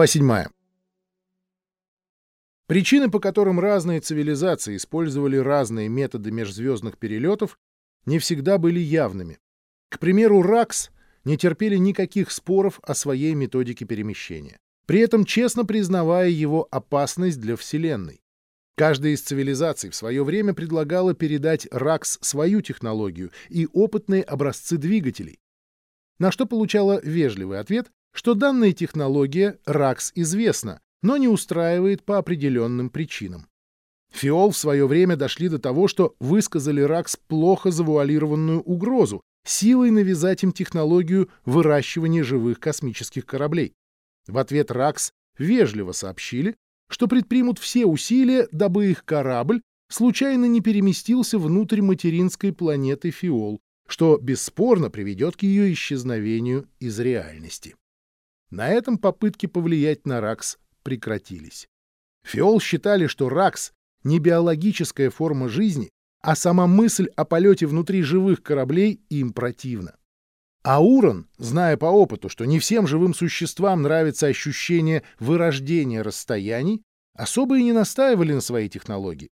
Глава 7. Причины, по которым разные цивилизации использовали разные методы межзвездных перелетов, не всегда были явными. К примеру, РАКС не терпели никаких споров о своей методике перемещения, при этом честно признавая его опасность для Вселенной. Каждая из цивилизаций в свое время предлагала передать РАКС свою технологию и опытные образцы двигателей, на что получала вежливый ответ, что данная технология РАКС известна, но не устраивает по определенным причинам. Фиол в свое время дошли до того, что высказали РАКС плохо завуалированную угрозу, силой навязать им технологию выращивания живых космических кораблей. В ответ РАКС вежливо сообщили, что предпримут все усилия, дабы их корабль случайно не переместился внутрь материнской планеты Фиол, что бесспорно приведет к ее исчезновению из реальности. На этом попытки повлиять на РАКС прекратились. Фиол считали, что РАКС — не биологическая форма жизни, а сама мысль о полете внутри живых кораблей им противна. А Урон, зная по опыту, что не всем живым существам нравится ощущение вырождения расстояний, особо и не настаивали на своей технологии.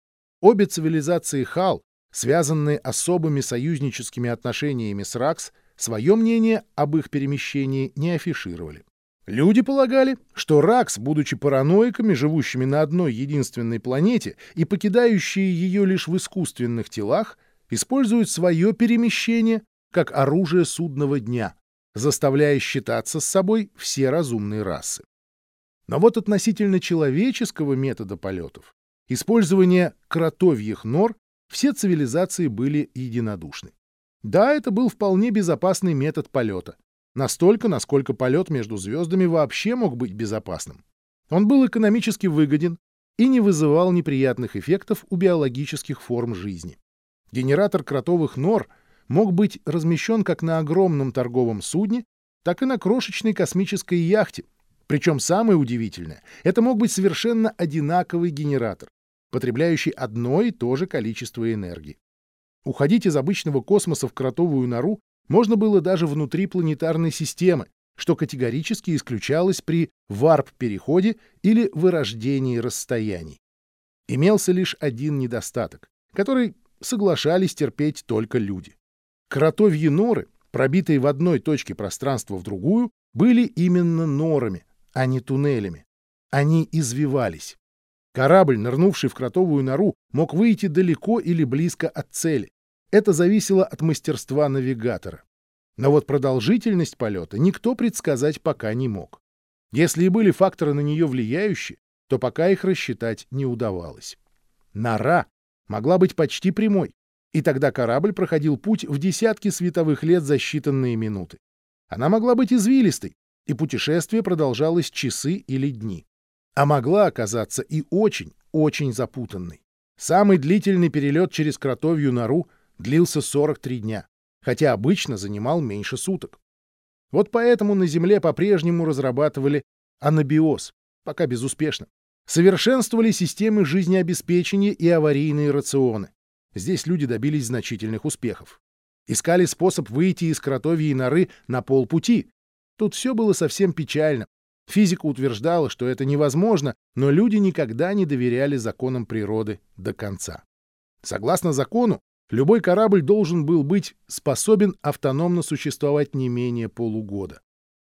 Обе цивилизации Хал, связанные особыми союзническими отношениями с РАКС, свое мнение об их перемещении не афишировали. Люди полагали, что Ракс, будучи параноиками, живущими на одной единственной планете и покидающие ее лишь в искусственных телах, используют свое перемещение как оружие судного дня, заставляя считаться с собой все разумные расы. Но вот относительно человеческого метода полетов, использования кротовьих нор, все цивилизации были единодушны. Да, это был вполне безопасный метод полета, Настолько, насколько полет между звездами вообще мог быть безопасным. Он был экономически выгоден и не вызывал неприятных эффектов у биологических форм жизни. Генератор кротовых нор мог быть размещен как на огромном торговом судне, так и на крошечной космической яхте. Причем самое удивительное — это мог быть совершенно одинаковый генератор, потребляющий одно и то же количество энергии. Уходить из обычного космоса в кротовую нору можно было даже внутри планетарной системы, что категорически исключалось при варп-переходе или вырождении расстояний. Имелся лишь один недостаток, который соглашались терпеть только люди. Кротовьи норы, пробитые в одной точке пространства в другую, были именно норами, а не туннелями. Они извивались. Корабль, нырнувший в кротовую нору, мог выйти далеко или близко от цели. Это зависело от мастерства навигатора. Но вот продолжительность полета никто предсказать пока не мог. Если и были факторы на нее влияющие, то пока их рассчитать не удавалось. Нора могла быть почти прямой, и тогда корабль проходил путь в десятки световых лет за считанные минуты. Она могла быть извилистой, и путешествие продолжалось часы или дни. А могла оказаться и очень, очень запутанной. Самый длительный перелет через кротовью нору — длился 43 дня, хотя обычно занимал меньше суток. Вот поэтому на Земле по-прежнему разрабатывали анабиоз, пока безуспешно. Совершенствовали системы жизнеобеспечения и аварийные рационы. Здесь люди добились значительных успехов. Искали способ выйти из кротовьей норы на полпути. Тут все было совсем печально. Физика утверждала, что это невозможно, но люди никогда не доверяли законам природы до конца. Согласно закону, любой корабль должен был быть способен автономно существовать не менее полугода.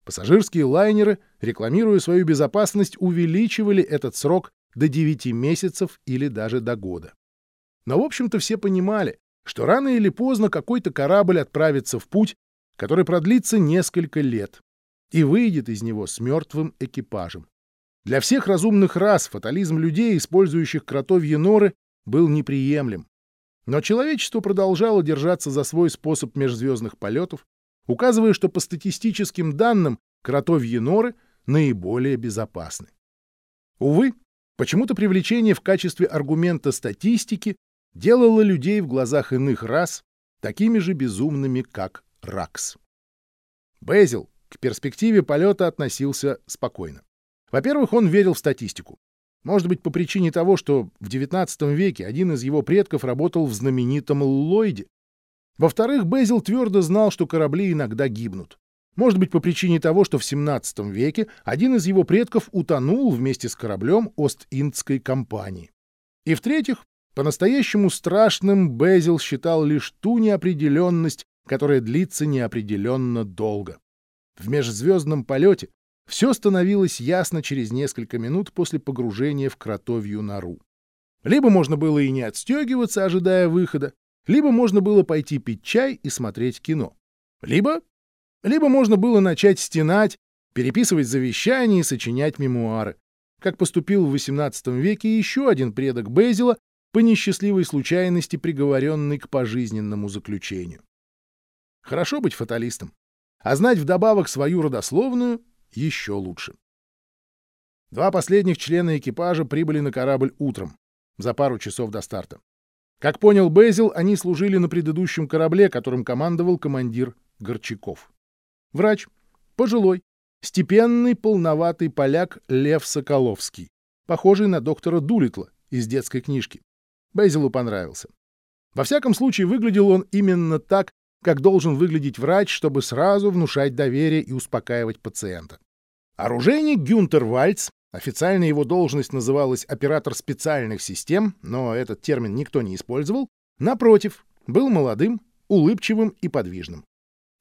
Пассажирские лайнеры, рекламируя свою безопасность, увеличивали этот срок до 9 месяцев или даже до года. Но, в общем-то, все понимали, что рано или поздно какой-то корабль отправится в путь, который продлится несколько лет, и выйдет из него с мертвым экипажем. Для всех разумных рас фатализм людей, использующих кротовьи норы, был неприемлем. Но человечество продолжало держаться за свой способ межзвездных полетов, указывая, что по статистическим данным кротовьи норы наиболее безопасны. Увы, почему-то привлечение в качестве аргумента статистики делало людей в глазах иных рас такими же безумными, как Ракс. Безил к перспективе полета относился спокойно. Во-первых, он верил в статистику. Может быть, по причине того, что в XIX веке один из его предков работал в знаменитом Ллойде. Во-вторых, Безил твердо знал, что корабли иногда гибнут. Может быть, по причине того, что в 17 веке один из его предков утонул вместе с кораблем Ост-Индской компании. И в-третьих, по-настоящему страшным Безил считал лишь ту неопределенность, которая длится неопределенно долго. В межзвездном полете все становилось ясно через несколько минут после погружения в кротовью нору. Либо можно было и не отстегиваться, ожидая выхода, либо можно было пойти пить чай и смотреть кино. Либо либо можно было начать стенать, переписывать завещания и сочинять мемуары, как поступил в XVIII веке еще один предок Безила, по несчастливой случайности приговоренный к пожизненному заключению. Хорошо быть фаталистом, а знать вдобавок свою родословную еще лучше. Два последних члена экипажа прибыли на корабль утром, за пару часов до старта. Как понял Безил, они служили на предыдущем корабле, которым командовал командир Горчаков. Врач. Пожилой. Степенный, полноватый поляк Лев Соколовский. Похожий на доктора Дулитла из детской книжки. Бейзелу понравился. Во всяком случае, выглядел он именно так, как должен выглядеть врач, чтобы сразу внушать доверие и успокаивать пациента. Оружейник Гюнтер Вальц, официально его должность называлась оператор специальных систем, но этот термин никто не использовал, напротив, был молодым, улыбчивым и подвижным.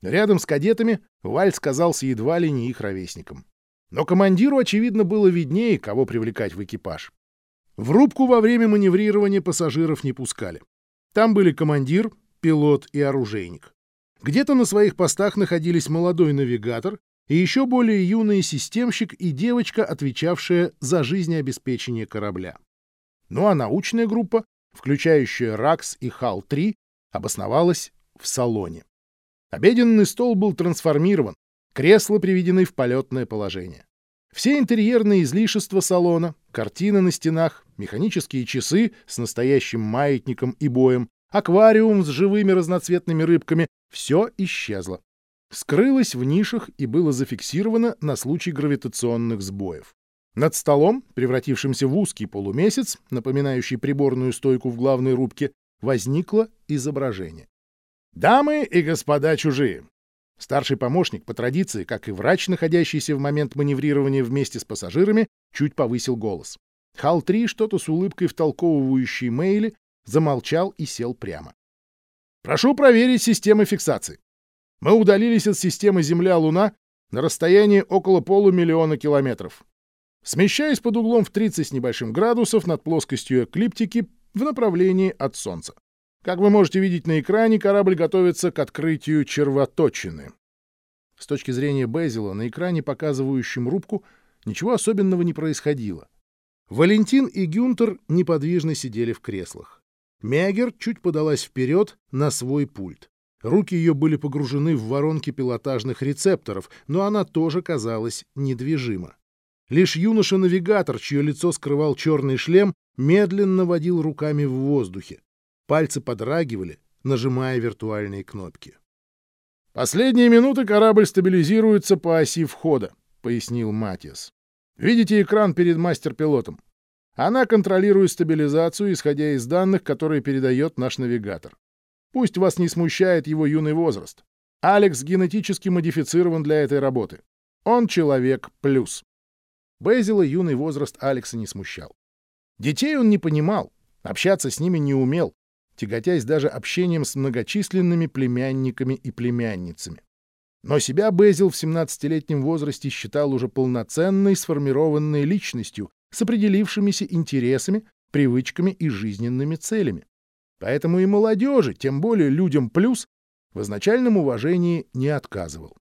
Рядом с кадетами Вальц казался едва ли не их ровесником. Но командиру, очевидно, было виднее, кого привлекать в экипаж. В рубку во время маневрирования пассажиров не пускали. Там были командир, пилот и оружейник. Где-то на своих постах находились молодой навигатор и еще более юный системщик и девочка, отвечавшая за жизнеобеспечение корабля. Ну а научная группа, включающая РАКС и ХАЛ-3, обосновалась в салоне. Обеденный стол был трансформирован, кресла приведены в полетное положение. Все интерьерные излишества салона, картины на стенах, механические часы с настоящим маятником и боем, аквариум с живыми разноцветными рыбками — все исчезло. Скрылось в нишах и было зафиксировано на случай гравитационных сбоев. Над столом, превратившимся в узкий полумесяц, напоминающий приборную стойку в главной рубке, возникло изображение. Дамы и господа чужие! Старший помощник, по традиции, как и врач, находящийся в момент маневрирования вместе с пассажирами, чуть повысил голос. Хал-3, что-то с улыбкой втолковывающий Мейли, замолчал и сел прямо. «Прошу проверить системы фиксации. Мы удалились от системы Земля-Луна на расстоянии около полумиллиона километров. Смещаясь под углом в 30 с небольшим градусов над плоскостью эклиптики в направлении от Солнца. Как вы можете видеть на экране, корабль готовится к открытию червоточины. С точки зрения Безила, на экране, показывающем рубку, ничего особенного не происходило. Валентин и Гюнтер неподвижно сидели в креслах. Мягер чуть подалась вперед на свой пульт. Руки ее были погружены в воронки пилотажных рецепторов, но она тоже казалась недвижима. Лишь юноша-навигатор, чье лицо скрывал черный шлем, медленно водил руками в воздухе. Пальцы подрагивали, нажимая виртуальные кнопки. «Последние минуты корабль стабилизируется по оси входа», — пояснил Матиас. «Видите экран перед мастер-пилотом? Она контролирует стабилизацию, исходя из данных, которые передает наш навигатор. Пусть вас не смущает его юный возраст. Алекс генетически модифицирован для этой работы. Он человек плюс». Безила юный возраст Алекса не смущал. Детей он не понимал, общаться с ними не умел, тяготясь даже общением с многочисленными племянниками и племянницами. Но себя Безил в 17-летнем возрасте считал уже полноценной сформированной личностью с определившимися интересами, привычками и жизненными целями. Поэтому и молодежи, тем более людям плюс, в изначальном уважении не отказывал.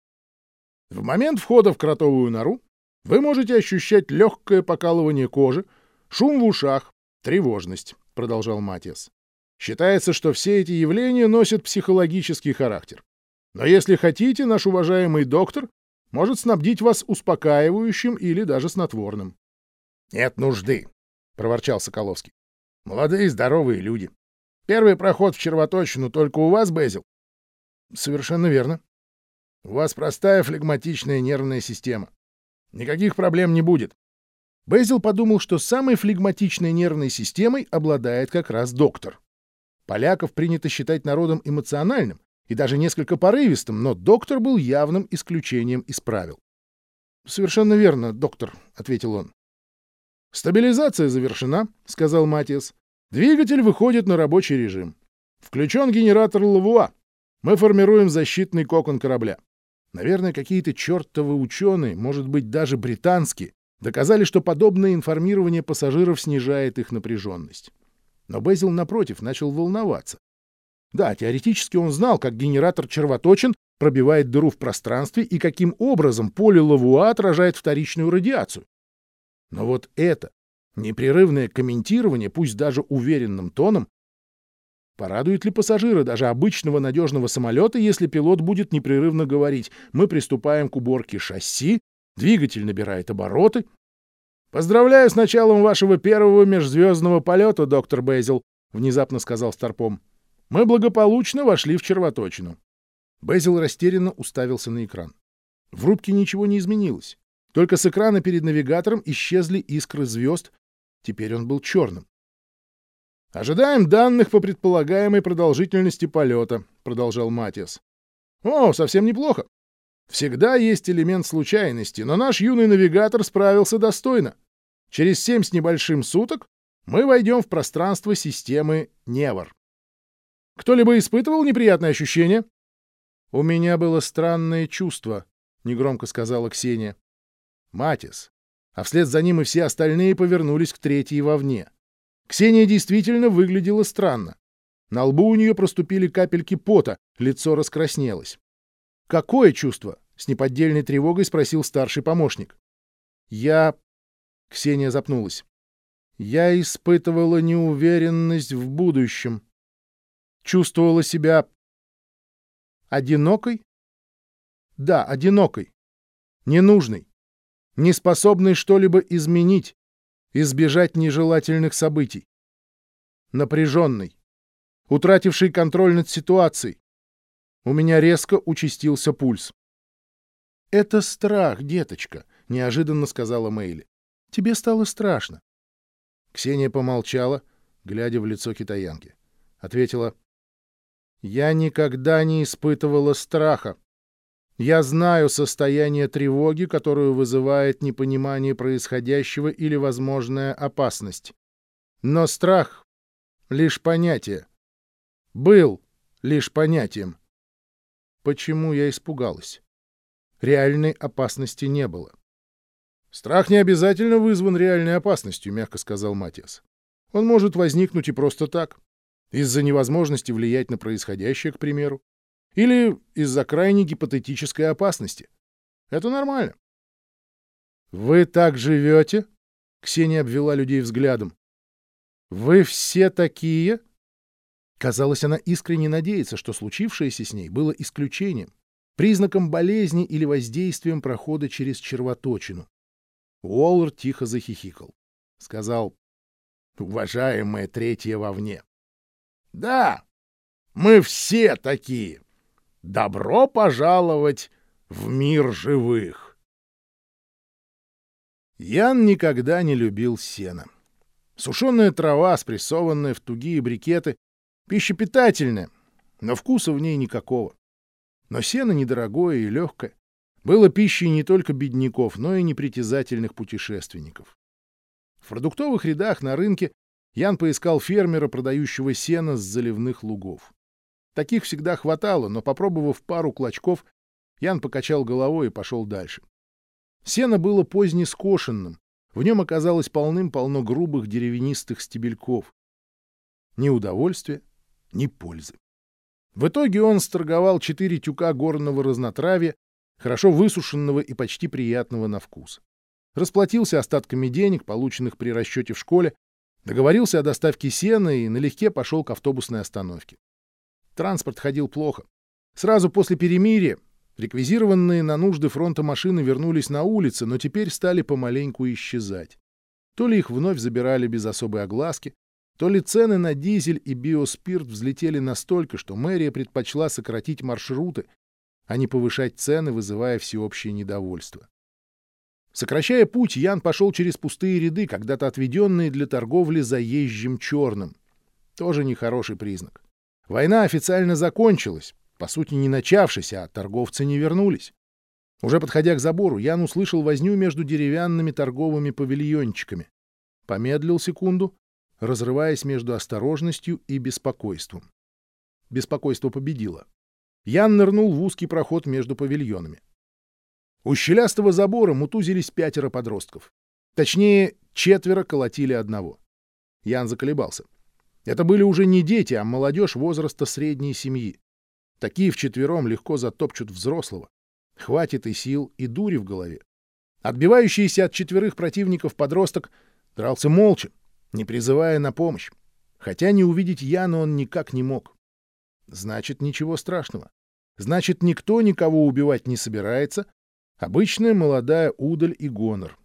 В момент входа в кротовую нору вы можете ощущать легкое покалывание кожи, шум в ушах, тревожность, продолжал Матиас. Считается, что все эти явления носят психологический характер. Но если хотите, наш уважаемый доктор может снабдить вас успокаивающим или даже снотворным. — Нет нужды, — проворчал Соколовский. — Молодые здоровые люди. Первый проход в червоточину только у вас, Безил? — Совершенно верно. У вас простая флегматичная нервная система. Никаких проблем не будет. Безил подумал, что самой флегматичной нервной системой обладает как раз доктор. Поляков принято считать народом эмоциональным, и даже несколько порывистым, но доктор был явным исключением из правил. «Совершенно верно, доктор», — ответил он. «Стабилизация завершена», — сказал Матиас. «Двигатель выходит на рабочий режим. Включен генератор Лавуа. Мы формируем защитный кокон корабля. Наверное, какие-то чертовы ученые, может быть, даже британские, доказали, что подобное информирование пассажиров снижает их напряженность. Но Безил, напротив, начал волноваться. Да, теоретически он знал, как генератор червоточин пробивает дыру в пространстве и каким образом поле Лавуа отражает вторичную радиацию. Но вот это, непрерывное комментирование, пусть даже уверенным тоном, Порадует ли пассажира даже обычного надежного самолета, если пилот будет непрерывно говорить «Мы приступаем к уборке шасси», двигатель набирает обороты? «Поздравляю с началом вашего первого межзвездного полета, доктор Безил», — внезапно сказал Старпом. «Мы благополучно вошли в червоточину». Безил растерянно уставился на экран. В рубке ничего не изменилось. Только с экрана перед навигатором исчезли искры звезд. Теперь он был черным. «Ожидаем данных по предполагаемой продолжительности полета», — продолжал Матиас. «О, совсем неплохо. Всегда есть элемент случайности, но наш юный навигатор справился достойно. Через семь с небольшим суток мы войдем в пространство системы Невар. Кто-либо испытывал неприятные ощущения?» «У меня было странное чувство», — негромко сказала Ксения. «Матис». А вслед за ним и все остальные повернулись к третьей вовне. Ксения действительно выглядела странно. На лбу у нее проступили капельки пота, лицо раскраснелось. «Какое чувство?» — с неподдельной тревогой спросил старший помощник. «Я...» — Ксения запнулась. «Я испытывала неуверенность в будущем. Чувствовала себя... одинокой? Да, одинокой. Ненужной. Неспособной что-либо изменить избежать нежелательных событий. Напряженный, утративший контроль над ситуацией. У меня резко участился пульс. «Это страх, деточка», — неожиданно сказала Мэйли. «Тебе стало страшно». Ксения помолчала, глядя в лицо китаянки. Ответила, «Я никогда не испытывала страха. Я знаю состояние тревоги, которую вызывает непонимание происходящего или возможная опасность. Но страх — лишь понятие. Был лишь понятием. Почему я испугалась? Реальной опасности не было. «Страх не обязательно вызван реальной опасностью», — мягко сказал Матиас. «Он может возникнуть и просто так, из-за невозможности влиять на происходящее, к примеру. Или из-за крайне гипотетической опасности. Это нормально. «Вы так живете?» — Ксения обвела людей взглядом. «Вы все такие?» Казалось, она искренне надеется, что случившееся с ней было исключением, признаком болезни или воздействием прохода через червоточину. Уоллер тихо захихикал. Сказал, «Уважаемая третья вовне». «Да, мы все такие. Добро пожаловать в мир живых! Ян никогда не любил сена. Сушеная трава, спрессованная в тугие брикеты, пища питательная, но вкуса в ней никакого. Но сено недорогое и легкое. Было пищей не только бедняков, но и непритязательных путешественников. В продуктовых рядах на рынке Ян поискал фермера, продающего сено с заливных лугов. Таких всегда хватало, но, попробовав пару клочков, Ян покачал головой и пошел дальше. Сено было позднескошенным, в нем оказалось полным-полно грубых деревянистых стебельков. Ни удовольствия, ни пользы. В итоге он сторговал четыре тюка горного разнотравья, хорошо высушенного и почти приятного на вкус. Расплатился остатками денег, полученных при расчете в школе, договорился о доставке сена и налегке пошел к автобусной остановке. Транспорт ходил плохо. Сразу после перемирия реквизированные на нужды фронта машины вернулись на улицы, но теперь стали помаленьку исчезать. То ли их вновь забирали без особой огласки, то ли цены на дизель и биоспирт взлетели настолько, что мэрия предпочла сократить маршруты, а не повышать цены, вызывая всеобщее недовольство. Сокращая путь, Ян пошел через пустые ряды, когда-то отведенные для торговли заезжим черным. Тоже нехороший признак. Война официально закончилась, по сути, не начавшийся, а торговцы не вернулись. Уже подходя к забору, Ян услышал возню между деревянными торговыми павильончиками. Помедлил секунду, разрываясь между осторожностью и беспокойством. Беспокойство победило. Ян нырнул в узкий проход между павильонами. У щелястого забора мутузились пятеро подростков. Точнее, четверо колотили одного. Ян заколебался. Это были уже не дети, а молодежь возраста средней семьи. Такие вчетвером легко затопчут взрослого. Хватит и сил, и дури в голове. Отбивающийся от четверых противников подросток дрался молча, не призывая на помощь. Хотя не увидеть Яна он никак не мог. Значит, ничего страшного. Значит, никто никого убивать не собирается. Обычная молодая удаль и гонор.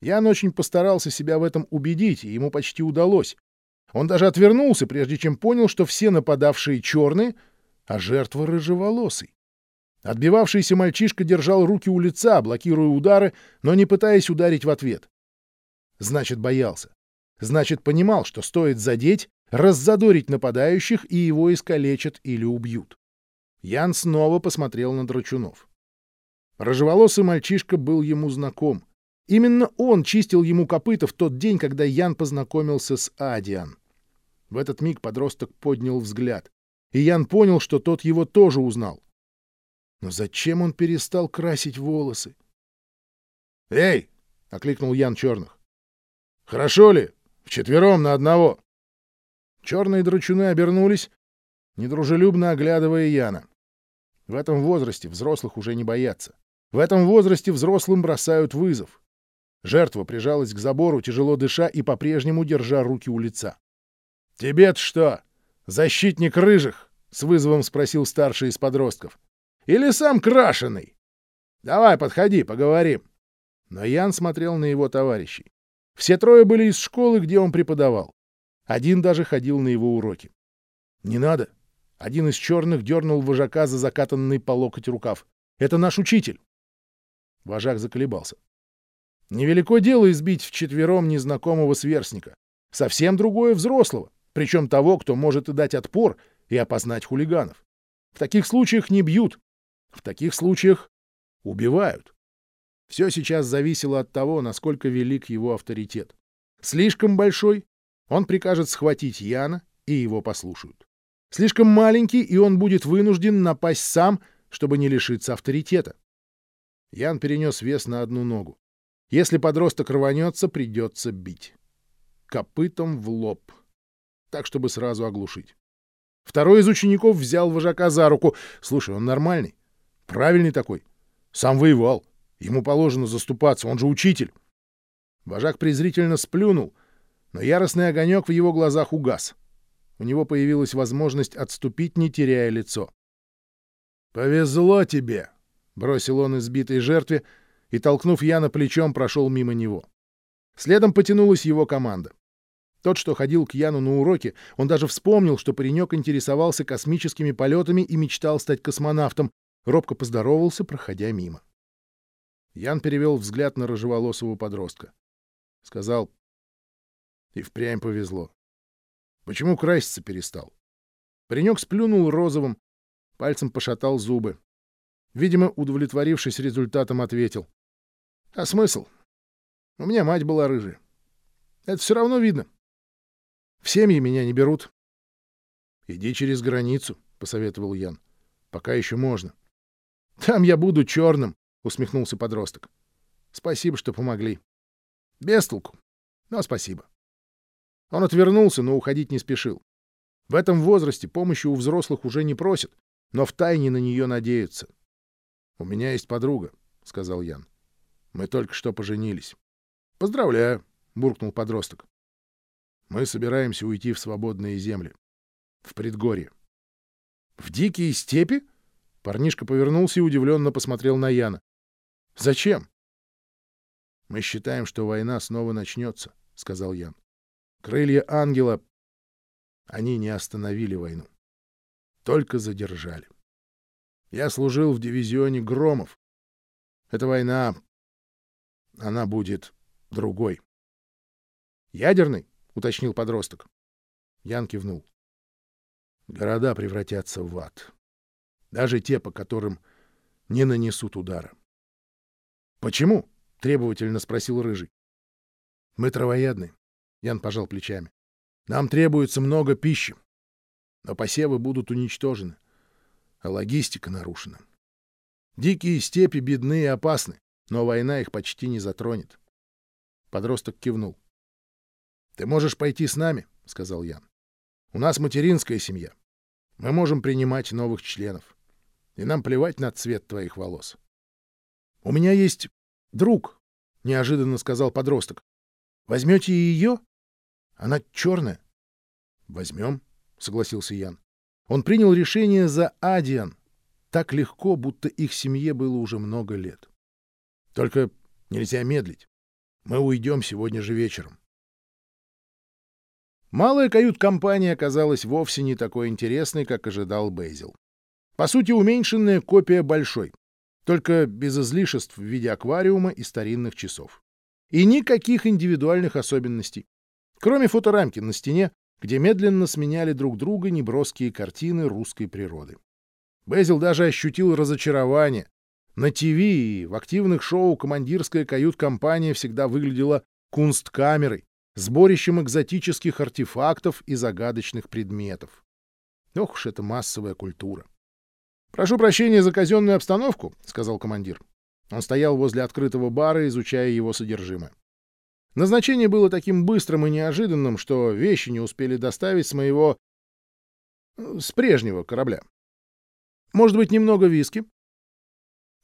Ян очень постарался себя в этом убедить, и ему почти удалось. Он даже отвернулся, прежде чем понял, что все нападавшие черные, а жертва рыжеволосый. Отбивавшийся мальчишка держал руки у лица, блокируя удары, но не пытаясь ударить в ответ. Значит, боялся. Значит, понимал, что стоит задеть, раззадорить нападающих, и его искалечат или убьют. Ян снова посмотрел на Драчунов. Рыжеволосый мальчишка был ему знаком. Именно он чистил ему копыта в тот день, когда Ян познакомился с Адиан. В этот миг подросток поднял взгляд, и Ян понял, что тот его тоже узнал. Но зачем он перестал красить волосы? «Эй!» — окликнул Ян Черных. «Хорошо ли? Вчетвером на одного!» Черные драчуны обернулись, недружелюбно оглядывая Яна. В этом возрасте взрослых уже не боятся. В этом возрасте взрослым бросают вызов. Жертва прижалась к забору, тяжело дыша и по-прежнему держа руки у лица. «Тебе-то что, защитник рыжих?» — с вызовом спросил старший из подростков. Или сам крашеный? Давай, подходи, поговорим. Но Ян смотрел на его товарищей. Все трое были из школы, где он преподавал. Один даже ходил на его уроки. «Не надо!» Один из черных дернул вожака за закатанный по локоть рукав. «Это наш учитель!» Вожак заколебался. Невелико дело избить вчетвером незнакомого сверстника. Совсем другое взрослого, причем того, кто может и дать отпор, и опознать хулиганов. В таких случаях не бьют, в таких случаях убивают. Все сейчас зависело от того, насколько велик его авторитет. Слишком большой — он прикажет схватить Яна, и его послушают. Слишком маленький, и он будет вынужден напасть сам, чтобы не лишиться авторитета. Ян перенес вес на одну ногу. Если подросток рванется, придется бить. Копытом в лоб. Так, чтобы сразу оглушить. Второй из учеников взял вожака за руку. Слушай, он нормальный. Правильный такой. Сам воевал. Ему положено заступаться, он же учитель. Вожак презрительно сплюнул, но яростный огонек в его глазах угас. У него появилась возможность отступить, не теряя лицо. «Повезло тебе!» — бросил он избитой жертве и, толкнув Яна плечом, прошел мимо него. Следом потянулась его команда. Тот, что ходил к Яну на уроки, он даже вспомнил, что паренек интересовался космическими полетами и мечтал стать космонавтом, Робко поздоровался, проходя мимо. Ян перевел взгляд на рыжеволосого подростка. Сказал, и впрямь повезло. Почему краситься перестал? Паренек сплюнул розовым, пальцем пошатал зубы. Видимо, удовлетворившись результатом, ответил. А смысл? У меня мать была рыжая. Это все равно видно. В семьи меня не берут. — Иди через границу, — посоветовал Ян. — Пока еще можно. — там я буду черным, усмехнулся подросток. Спасибо, что помогли. Без толку, но спасибо. Он отвернулся, но уходить не спешил. В этом возрасте помощи у взрослых уже не просят, но втайне на нее надеются. — У меня есть подруга, — сказал Ян. — Мы только что поженились. — Поздравляю, — буркнул подросток. — Мы собираемся уйти в свободные земли. В предгорье. — В дикие степи? Парнишка повернулся и удивленно посмотрел на Яна. «Зачем?» «Мы считаем, что война снова начнется», — сказал Ян. «Крылья ангела... Они не остановили войну. Только задержали. Я служил в дивизионе Громов. Эта война... Она будет другой». «Ядерный?» — уточнил подросток. Ян кивнул. «Города превратятся в ад. даже те, по которым не нанесут удара. «Почему?» — требовательно спросил Рыжий. «Мы травоядны», — Ян пожал плечами. «Нам требуется много пищи, но посевы будут уничтожены, а логистика нарушена. Дикие степи бедны и опасны, но война их почти не затронет». Подросток кивнул. «Ты можешь пойти с нами», — сказал Ян. «У нас материнская семья. Мы можем принимать новых членов. И нам плевать на цвет твоих волос». «У меня есть друг», — неожиданно сказал подросток. «Возьмете ее? Она черная». «Возьмем», — согласился Ян. Он принял решение за Адиан. Так легко, будто их семье было уже много лет. «Только нельзя медлить. Мы уйдем сегодня же вечером». Малая кают-компания оказалась вовсе не такой интересной, как ожидал Бейзил. По сути, уменьшенная копия большой, только без излишеств в виде аквариума и старинных часов. И никаких индивидуальных особенностей. Кроме фоторамки на стене, где медленно сменяли друг друга неброские картины русской природы. Безил даже ощутил разочарование. На ТВ и в активных шоу командирская кают-компания всегда выглядела кунсткамерой, сборищем экзотических артефактов и загадочных предметов. Ох уж эта массовая культура. «Прошу прощения за казенную обстановку», — сказал командир. Он стоял возле открытого бара, изучая его содержимое. Назначение было таким быстрым и неожиданным, что вещи не успели доставить с моего... с прежнего корабля. Может быть, немного виски? —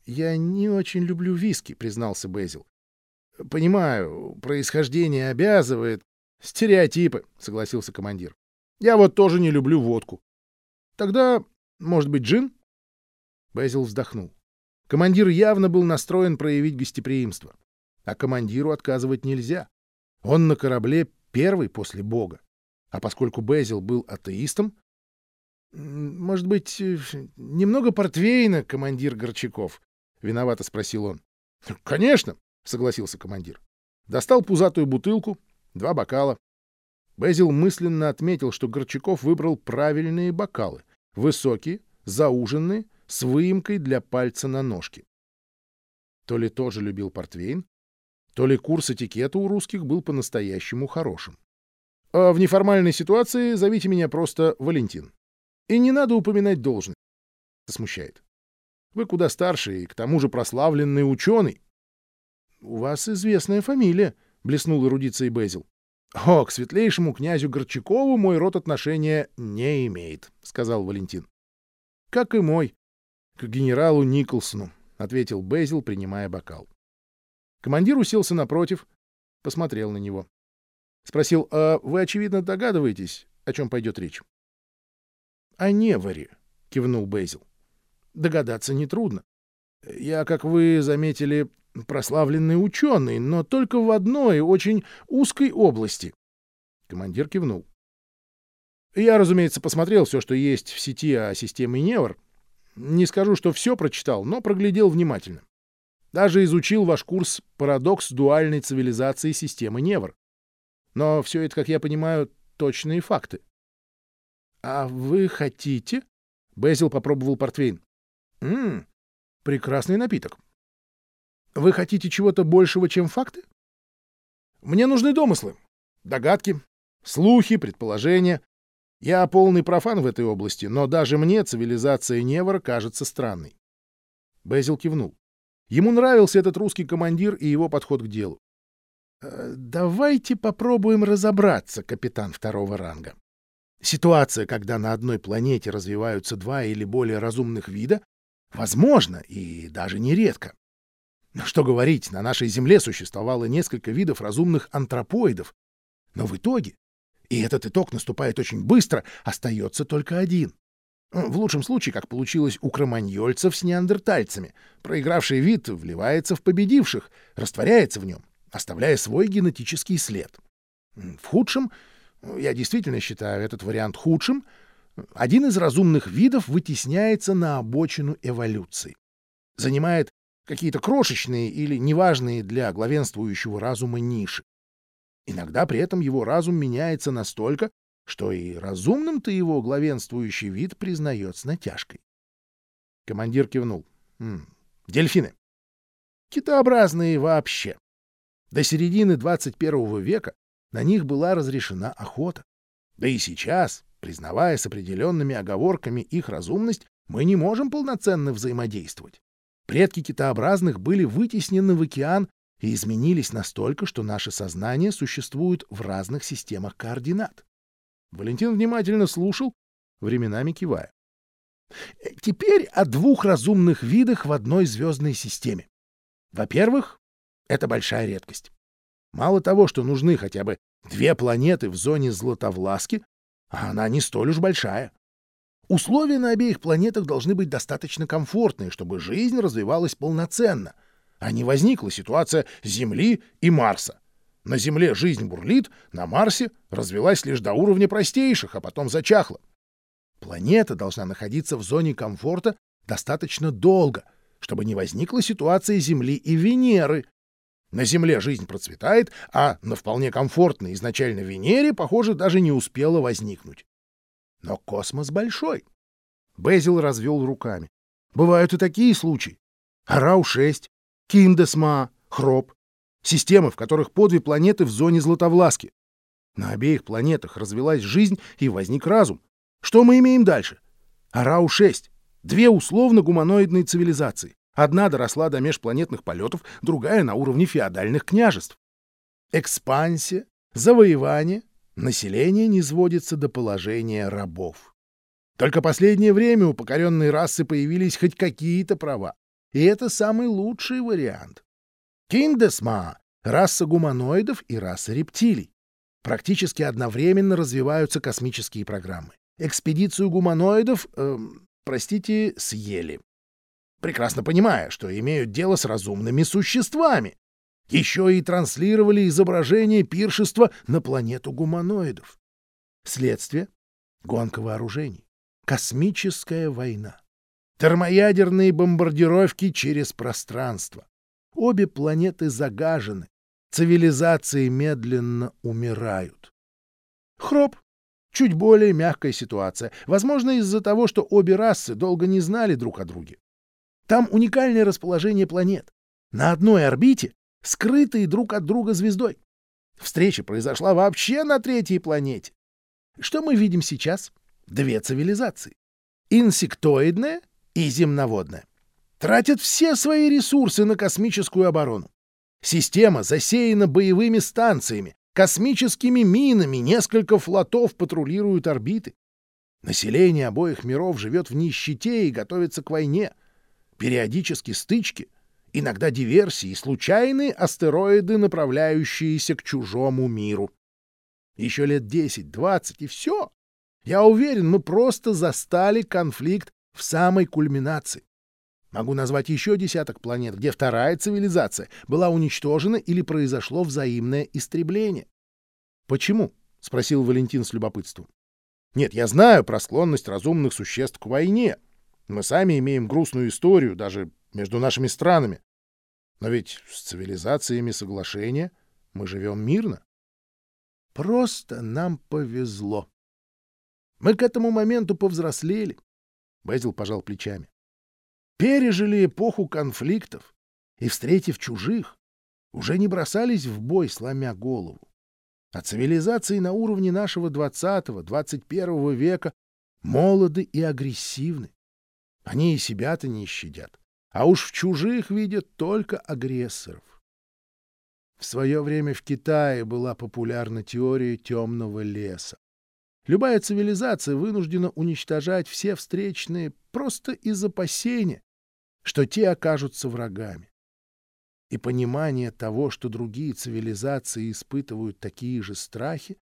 Я не очень люблю виски, — признался Безил. — Понимаю, происхождение обязывает. — Стереотипы, — согласился командир. — Я вот тоже не люблю водку. — Тогда, может быть, джин? Безил вздохнул. Командир явно был настроен проявить гостеприимство. А командиру отказывать нельзя. Он на корабле первый после Бога. А поскольку Безил был атеистом... «Может быть, э, немного портвейна, командир Горчаков?» — виновато спросил он. «Конечно!» — согласился командир. Достал пузатую бутылку, два бокала. Безил мысленно отметил, что Горчаков выбрал правильные бокалы. Высокие, зауженные, с выемкой для пальца на ножке. То ли тоже любил портвейн, то ли курс этикета у русских был по-настоящему хорошим. А в неформальной ситуации зовите меня просто Валентин. И не надо упоминать должность. Это смущает. Вы куда старше и к тому же прославленный ученый. — У вас известная фамилия, — блеснул эрудицией Безил. — О, к светлейшему князю Горчакову мой род отношения не имеет, — сказал Валентин. — Как и мой, к генералу Николсону, — ответил Безил, принимая бокал. Командир уселся напротив, посмотрел на него. Спросил, а вы, очевидно, догадываетесь, о чем пойдет речь? — О Неваре, — кивнул Безил. — Догадаться нетрудно. Я, как вы заметили, прославленный ученый, но только в одной очень узкой области. Командир кивнул. Я, разумеется, посмотрел все, что есть в сети о системе Невар, не скажу, что все прочитал, но проглядел внимательно. Даже изучил ваш курс «Парадокс дуальной цивилизации системы Невр». Но все это, как я понимаю, точные факты. — А вы хотите? — Безил попробовал портвейн. — Ммм, прекрасный напиток. — Вы хотите чего-то большего, чем факты? — Мне нужны домыслы, догадки, слухи, предположения. Я полный профан в этой области, но даже мне цивилизация Невра кажется странной. Безил кивнул. Ему нравился этот русский командир и его подход к делу. «Э, «Давайте попробуем разобраться, капитан второго ранга. Ситуация, когда на одной планете развиваются два или более разумных вида, возможно и даже нередко. Что говорить, на нашей Земле существовало несколько видов разумных антропоидов, но в итоге и этот итог наступает очень быстро, остается только один. В лучшем случае, как получилось у кроманьольцев с неандертальцами. Проигравший вид вливается в победивших, растворяется в нем, оставляя свой генетический след. В худшем, я действительно считаю этот вариант худшим, один из разумных видов вытесняется на обочину эволюции. Занимает какие-то крошечные или неважные для главенствующего разума ниши. Иногда при этом его разум меняется настолько, что и разумным-то его главенствующий вид признает с натяжкой. Командир кивнул. М -м, дельфины. Китообразные вообще. До середины 21 века на них была разрешена охота. Да и сейчас, признавая с определенными оговорками их разумность, мы не можем полноценно взаимодействовать. Предки китообразных были вытеснены в океан и изменились настолько, что наше сознание существует в разных системах координат. Валентин внимательно слушал, временами кивая. Э, теперь о двух разумных видах в одной звездной системе. Во-первых, это большая редкость. Мало того, что нужны хотя бы две планеты в зоне Златовласки, а она не столь уж большая. Условия на обеих планетах должны быть достаточно комфортные, чтобы жизнь развивалась полноценно, а не возникла ситуация Земли и Марса. На Земле жизнь бурлит, на Марсе развилась лишь до уровня простейших, а потом зачахла. Планета должна находиться в зоне комфорта достаточно долго, чтобы не возникла ситуация Земли и Венеры. На Земле жизнь процветает, а на вполне комфортной изначально Венере, похоже, даже не успела возникнуть. Но космос большой. Безил развел руками. Бывают и такие случаи. Арау-6, Киндесма, Хроп. Системы, в которых по две планеты в зоне Златовласки. На обеих планетах развилась жизнь и возник разум. Что мы имеем дальше? Арау-6. Две условно-гуманоидные цивилизации. Одна доросла до межпланетных полетов, другая на уровне феодальных княжеств. Экспансия, завоевание, население не сводится до положения рабов. Только последнее время у покоренной расы появились хоть какие-то права. И это самый лучший вариант. Киндесма — раса гуманоидов и раса рептилий. Практически одновременно развиваются космические программы. Экспедицию гуманоидов, э, простите, съели. Прекрасно понимая, что имеют дело с разумными существами еще и транслировали изображение пиршества на планету гуманоидов. Следствие — гонка вооружений, космическая война, термоядерные бомбардировки через пространство. Обе планеты загажены, цивилизации медленно умирают. Хроп — чуть более мягкая ситуация, возможно, из-за того, что обе расы долго не знали друг о друге. Там уникальное расположение планет. На одной орбите скрытые друг от друга звездой. Встреча произошла вообще на третьей планете. Что мы видим сейчас? Две цивилизации. Инсектоидная и земноводная. Тратят все свои ресурсы на космическую оборону. Система засеяна боевыми станциями, космическими минами, несколько флотов патрулируют орбиты. Население обоих миров живет в нищете и готовится к войне. Периодически стычки — иногда диверсии, случайные астероиды, направляющиеся к чужому миру. Еще лет 10-20 и все. Я уверен, мы просто застали конфликт в самой кульминации. Могу назвать еще десяток планет, где вторая цивилизация была уничтожена или произошло взаимное истребление. «Почему?» — спросил Валентин с любопытством. «Нет, я знаю про склонность разумных существ к войне. Мы сами имеем грустную историю, даже между нашими странами. Но ведь с цивилизациями соглашения мы живем мирно. Просто нам повезло. Мы к этому моменту повзрослели. Безил пожал плечами. Пережили эпоху конфликтов и, встретив чужих, уже не бросались в бой, сломя голову. А цивилизации на уровне нашего 20-21 века молоды и агрессивны. Они и себя-то не щадят, а уж в чужих видят только агрессоров. В свое время в Китае была популярна теория темного леса. Любая цивилизация вынуждена уничтожать все встречные просто из опасения, что те окажутся врагами. И понимание того, что другие цивилизации испытывают такие же страхи,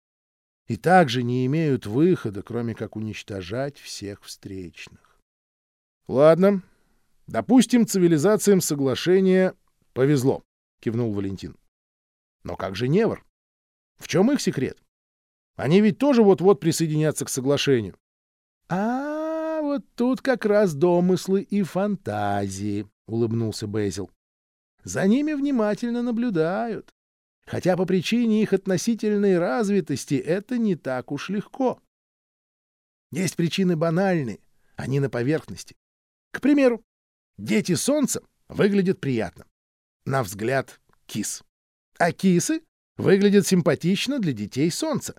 и также не имеют выхода, кроме как уничтожать всех встречных. Ладно, допустим, цивилизациям соглашения повезло, кивнул Валентин. Но как же Невр? В чем их секрет? Они ведь тоже вот-вот присоединятся к соглашению. А, вот тут как раз домыслы и фантазии, улыбнулся Бейзил. За ними внимательно наблюдают. Хотя по причине их относительной развитости это не так уж легко. Есть причины банальные, они на поверхности. К примеру, дети Солнца выглядят приятно. На взгляд кис. А кисы выглядят симпатично для детей Солнца.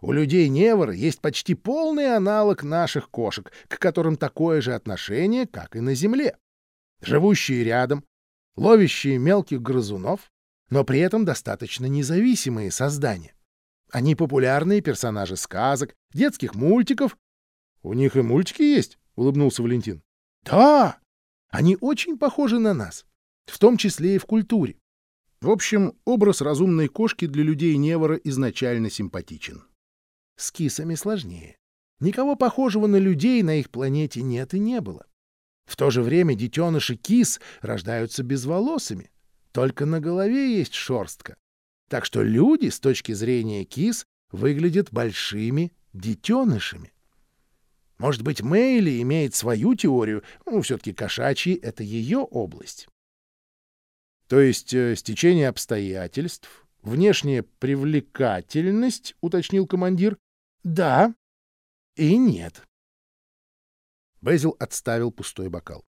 У людей Невр есть почти полный аналог наших кошек, к которым такое же отношение, как и на Земле. Живущие рядом, ловящие мелких грызунов, но при этом достаточно независимые создания. Они популярные персонажи сказок, детских мультиков. — У них и мультики есть? — улыбнулся Валентин. — Да! Они очень похожи на нас, в том числе и в культуре. В общем, образ разумной кошки для людей Невора изначально симпатичен. С кисами сложнее. Никого похожего на людей на их планете нет и не было. В то же время детеныши кис рождаются безволосыми. Только на голове есть шорстка. Так что люди, с точки зрения кис, выглядят большими детенышами. Может быть, Мэйли имеет свою теорию, ну, все-таки кошачьи — это ее область. То есть э, стечение обстоятельств, внешняя привлекательность, уточнил командир, да и нет. Безил отставил пустой бокал.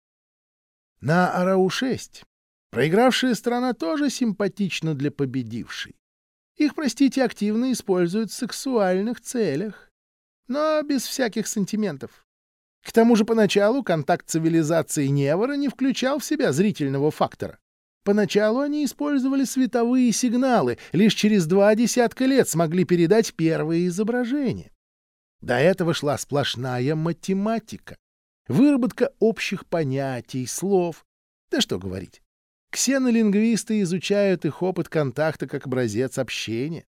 На Арау-6 проигравшая страна тоже симпатична для победившей. Их, простите, активно используют в сексуальных целях, но без всяких сантиментов. К тому же поначалу контакт цивилизации Невора не включал в себя зрительного фактора. Поначалу они использовали световые сигналы, лишь через два десятка лет смогли передать первые изображения. До этого шла сплошная математика, выработка общих понятий, слов. Да что говорить. Ксенолингвисты изучают их опыт контакта как образец общения.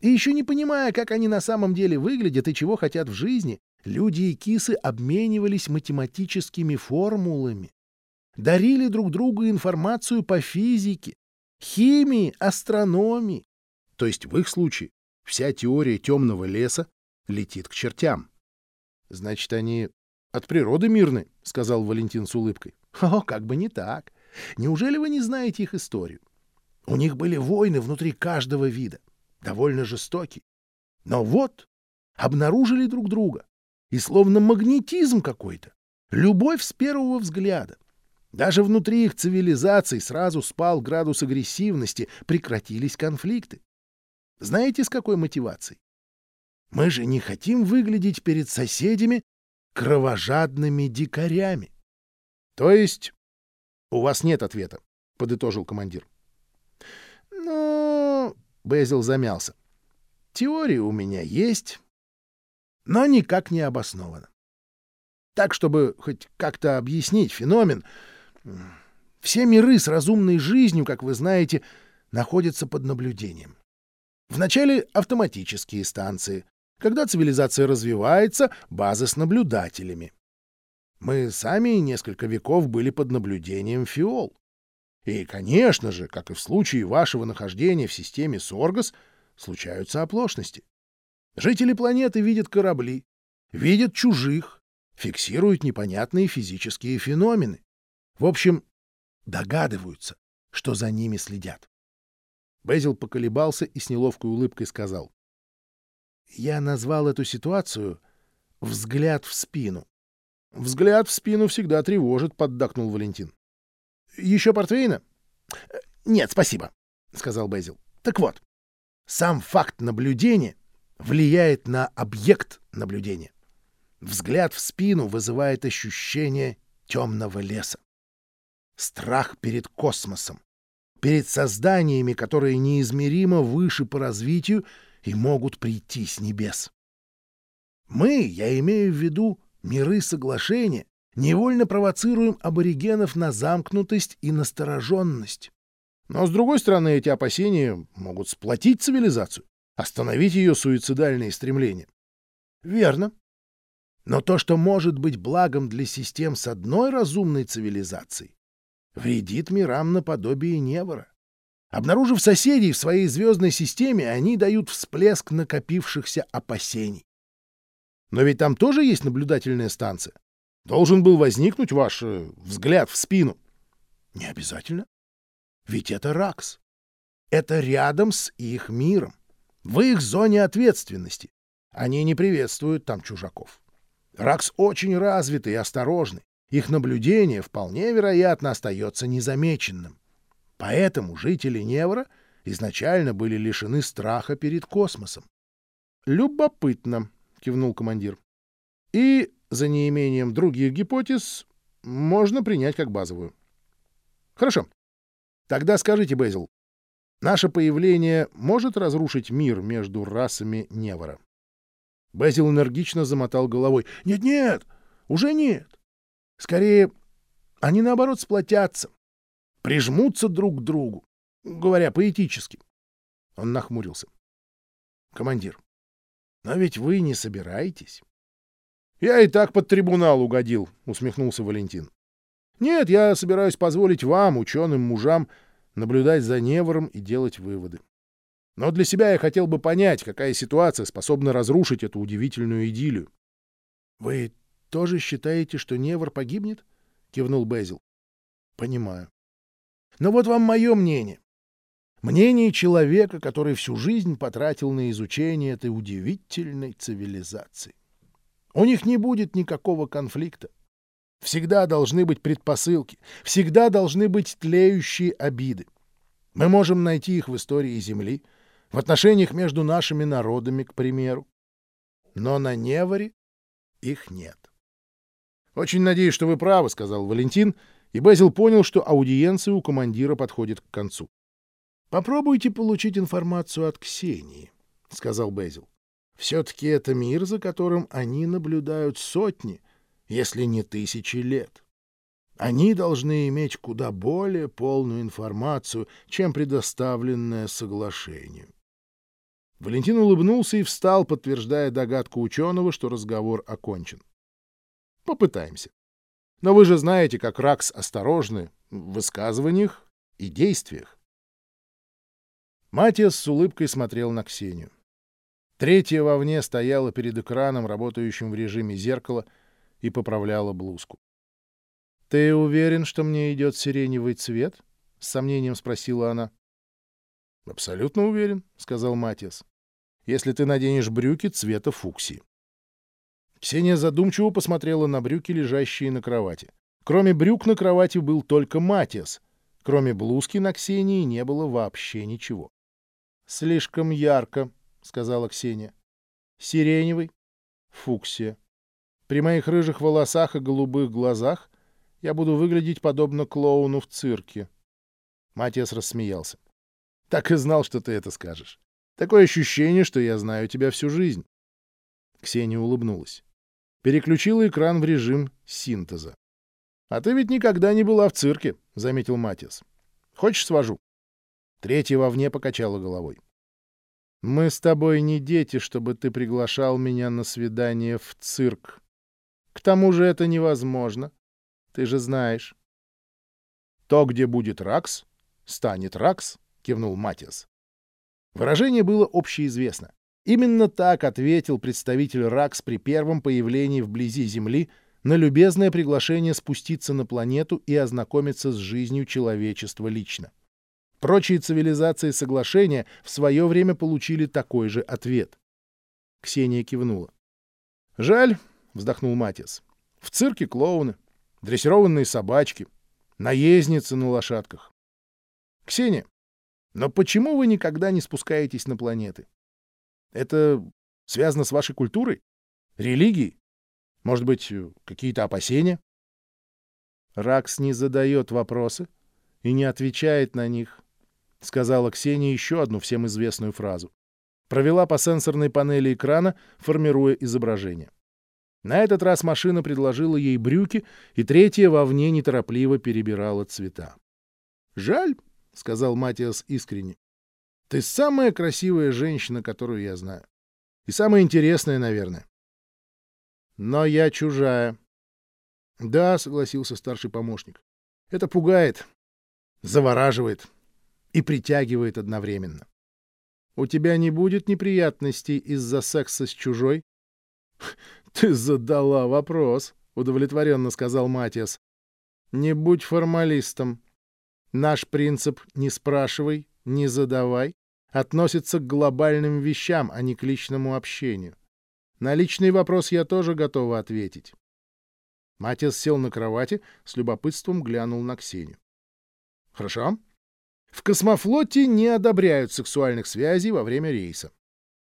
И еще не понимая, как они на самом деле выглядят и чего хотят в жизни, люди и кисы обменивались математическими формулами дарили друг другу информацию по физике, химии, астрономии. То есть в их случае вся теория темного леса летит к чертям. — Значит, они от природы мирны, — сказал Валентин с улыбкой. — О, как бы не так. Неужели вы не знаете их историю? У них были войны внутри каждого вида, довольно жестокие. Но вот обнаружили друг друга, и словно магнетизм какой-то, любовь с первого взгляда. Даже внутри их цивилизаций сразу спал градус агрессивности, прекратились конфликты. Знаете, с какой мотивацией? Мы же не хотим выглядеть перед соседями кровожадными дикарями. То есть у вас нет ответа, — подытожил командир. Ну, Безил замялся. Теория у меня есть, но никак не обоснована. Так, чтобы хоть как-то объяснить феномен, все миры с разумной жизнью, как вы знаете, находятся под наблюдением. Вначале автоматические станции. Когда цивилизация развивается, базы с наблюдателями. Мы сами несколько веков были под наблюдением фиол. И, конечно же, как и в случае вашего нахождения в системе Соргас, случаются оплошности. Жители планеты видят корабли, видят чужих, фиксируют непонятные физические феномены. В общем, догадываются, что за ними следят. Безил поколебался и с неловкой улыбкой сказал. «Я назвал эту ситуацию «взгляд в спину». «Взгляд в спину всегда тревожит», — поддакнул Валентин. «Еще портвейна?» «Нет, спасибо», — сказал Безил. «Так вот, сам факт наблюдения влияет на объект наблюдения. Взгляд в спину вызывает ощущение темного леса страх перед космосом, перед созданиями, которые неизмеримо выше по развитию и могут прийти с небес. Мы, я имею в виду миры соглашения, невольно провоцируем аборигенов на замкнутость и настороженность. Но, с другой стороны, эти опасения могут сплотить цивилизацию, остановить ее суицидальные стремления. Верно. Но то, что может быть благом для систем с одной разумной цивилизацией, вредит мирам наподобие Невора. Обнаружив соседей в своей звездной системе, они дают всплеск накопившихся опасений. Но ведь там тоже есть наблюдательная станция. Должен был возникнуть ваш э, взгляд в спину. Не обязательно. Ведь это Ракс. Это рядом с их миром. В их зоне ответственности. Они не приветствуют там чужаков. Ракс очень развитый и осторожный их наблюдение вполне вероятно остается незамеченным. Поэтому жители Невра изначально были лишены страха перед космосом. «Любопытно», — кивнул командир. «И, за неимением других гипотез, можно принять как базовую». «Хорошо. Тогда скажите, Безил, наше появление может разрушить мир между расами Невора?» Безил энергично замотал головой. «Нет-нет, уже нет. Скорее, они, наоборот, сплотятся, прижмутся друг к другу, говоря поэтически». Он нахмурился. «Командир, но ведь вы не собираетесь?» «Я и так под трибунал угодил», — усмехнулся Валентин. «Нет, я собираюсь позволить вам, ученым мужам, наблюдать за Невором и делать выводы. Но для себя я хотел бы понять, какая ситуация способна разрушить эту удивительную идиллию. — Вы тоже считаете, что Невр погибнет? — кивнул Безил. — Понимаю. Но вот вам мое мнение. Мнение человека, который всю жизнь потратил на изучение этой удивительной цивилизации. У них не будет никакого конфликта. Всегда должны быть предпосылки, всегда должны быть тлеющие обиды. Мы можем найти их в истории Земли — в отношениях между нашими народами, к примеру. Но на Неваре их нет. «Очень надеюсь, что вы правы», — сказал Валентин, и Безил понял, что аудиенция у командира подходит к концу. «Попробуйте получить информацию от Ксении», — сказал Безил. «Все-таки это мир, за которым они наблюдают сотни, если не тысячи лет. Они должны иметь куда более полную информацию, чем предоставленная соглашению. Валентин улыбнулся и встал, подтверждая догадку ученого, что разговор окончен. Попытаемся. Но вы же знаете, как Ракс осторожны в высказываниях и действиях. Матиас с улыбкой смотрел на Ксению. Третья вовне стояла перед экраном, работающим в режиме зеркала, и поправляла блузку. — Ты уверен, что мне идет сиреневый цвет? — с сомнением спросила она. — Абсолютно уверен, — сказал Матиас если ты наденешь брюки цвета фуксии. Ксения задумчиво посмотрела на брюки, лежащие на кровати. Кроме брюк на кровати был только Матиас. Кроме блузки на Ксении не было вообще ничего. «Слишком ярко», — сказала Ксения. «Сиреневый, фуксия. При моих рыжих волосах и голубых глазах я буду выглядеть подобно клоуну в цирке». Матиас рассмеялся. «Так и знал, что ты это скажешь. Такое ощущение, что я знаю тебя всю жизнь. Ксения улыбнулась. Переключила экран в режим синтеза. — А ты ведь никогда не была в цирке, — заметил Матис. — Хочешь, свожу? Третья вовне покачала головой. — Мы с тобой не дети, чтобы ты приглашал меня на свидание в цирк. К тому же это невозможно. Ты же знаешь. — То, где будет Ракс, станет Ракс, — кивнул Матис. Выражение было общеизвестно. Именно так ответил представитель РАКС при первом появлении вблизи Земли на любезное приглашение спуститься на планету и ознакомиться с жизнью человечества лично. Прочие цивилизации соглашения в свое время получили такой же ответ. Ксения кивнула. «Жаль», — вздохнул Матис, — «в цирке клоуны, дрессированные собачки, наездницы на лошадках». «Ксения, но почему вы никогда не спускаетесь на планеты? Это связано с вашей культурой? Религией? Может быть, какие-то опасения? Ракс не задает вопросы и не отвечает на них, — сказала Ксения еще одну всем известную фразу. Провела по сенсорной панели экрана, формируя изображение. На этот раз машина предложила ей брюки, и третья вовне неторопливо перебирала цвета. Жаль, — сказал Матиас искренне. — Ты самая красивая женщина, которую я знаю. И самая интересная, наверное. — Но я чужая. — Да, — согласился старший помощник. — Это пугает, завораживает и притягивает одновременно. — У тебя не будет неприятностей из-за секса с чужой? — Ты задала вопрос, — удовлетворенно сказал Матиас. — Не будь формалистом. Наш принцип «не спрашивай, не задавай» относится к глобальным вещам, а не к личному общению. На личный вопрос я тоже готова ответить. Матиас сел на кровати, с любопытством глянул на Ксению. Хорошо. В космофлоте не одобряют сексуальных связей во время рейса.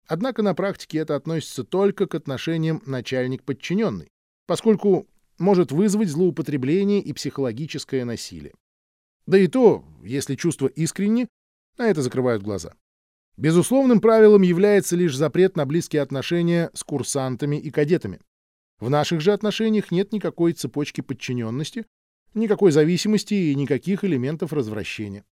Однако на практике это относится только к отношениям начальник-подчиненный, поскольку может вызвать злоупотребление и психологическое насилие. Да и то, если чувства искренни, на это закрывают глаза. Безусловным правилом является лишь запрет на близкие отношения с курсантами и кадетами. В наших же отношениях нет никакой цепочки подчиненности, никакой зависимости и никаких элементов развращения.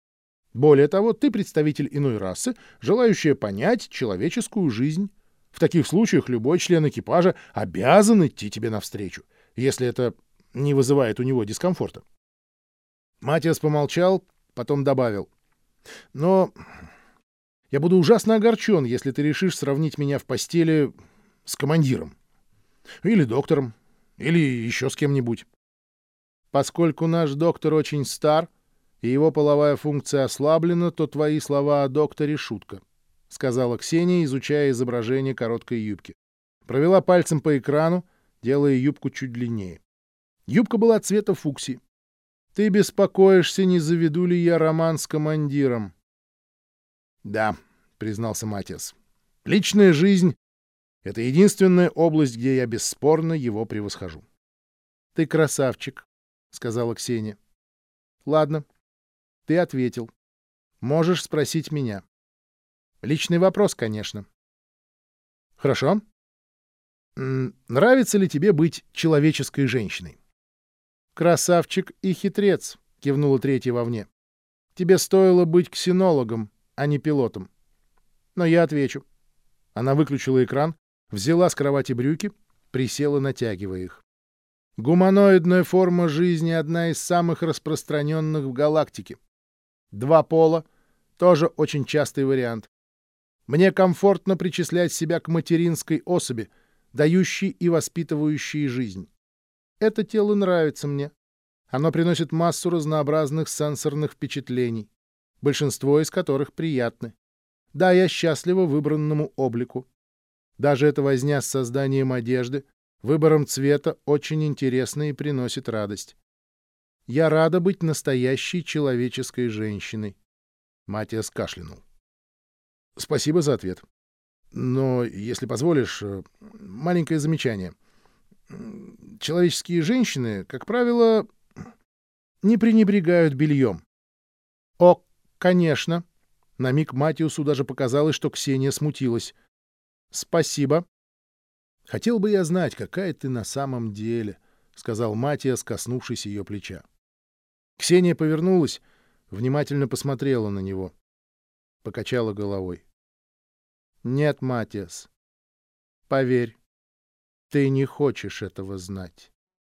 Более того, ты представитель иной расы, желающая понять человеческую жизнь. В таких случаях любой член экипажа обязан идти тебе навстречу, если это не вызывает у него дискомфорта. Матиас помолчал, потом добавил. Но я буду ужасно огорчен, если ты решишь сравнить меня в постели с командиром. Или доктором. Или еще с кем-нибудь. Поскольку наш доктор очень стар, и его половая функция ослаблена, то твои слова о докторе — шутка», — сказала Ксения, изучая изображение короткой юбки. Провела пальцем по экрану, делая юбку чуть длиннее. Юбка была цвета фукси. «Ты беспокоишься, не заведу ли я роман с командиром?» «Да», — признался Матиас. «Личная жизнь — это единственная область, где я бесспорно его превосхожу». «Ты красавчик», — сказала Ксения. «Ладно, ты ответил. Можешь спросить меня. Личный вопрос, конечно». «Хорошо. Нравится ли тебе быть человеческой женщиной?» «Красавчик и хитрец», — кивнула третья вовне. «Тебе стоило быть ксенологом, а не пилотом». Но я отвечу. Она выключила экран, взяла с кровати брюки, присела, натягивая их. Гуманоидная форма жизни — одна из самых распространенных в галактике. Два пола — тоже очень частый вариант. Мне комфортно причислять себя к материнской особи, дающей и воспитывающей жизнь. Это тело нравится мне. Оно приносит массу разнообразных сенсорных впечатлений, большинство из которых приятны. Да, я счастлива выбранному облику. Даже эта возня с созданием одежды, выбором цвета очень интересна и приносит радость. Я рада быть настоящей человеческой женщиной. Матиас кашлянул. Спасибо за ответ. Но, если позволишь, э, маленькое замечание. Человеческие женщины, как правило, не пренебрегают бельем. О, конечно. На миг Матиусу даже показалось, что Ксения смутилась. Спасибо. Хотел бы я знать, какая ты на самом деле, сказал Матиас, коснувшись ее плеча. Ксения повернулась, внимательно посмотрела на него. Покачала головой. Нет, Матиас. Поверь, ты не хочешь этого знать.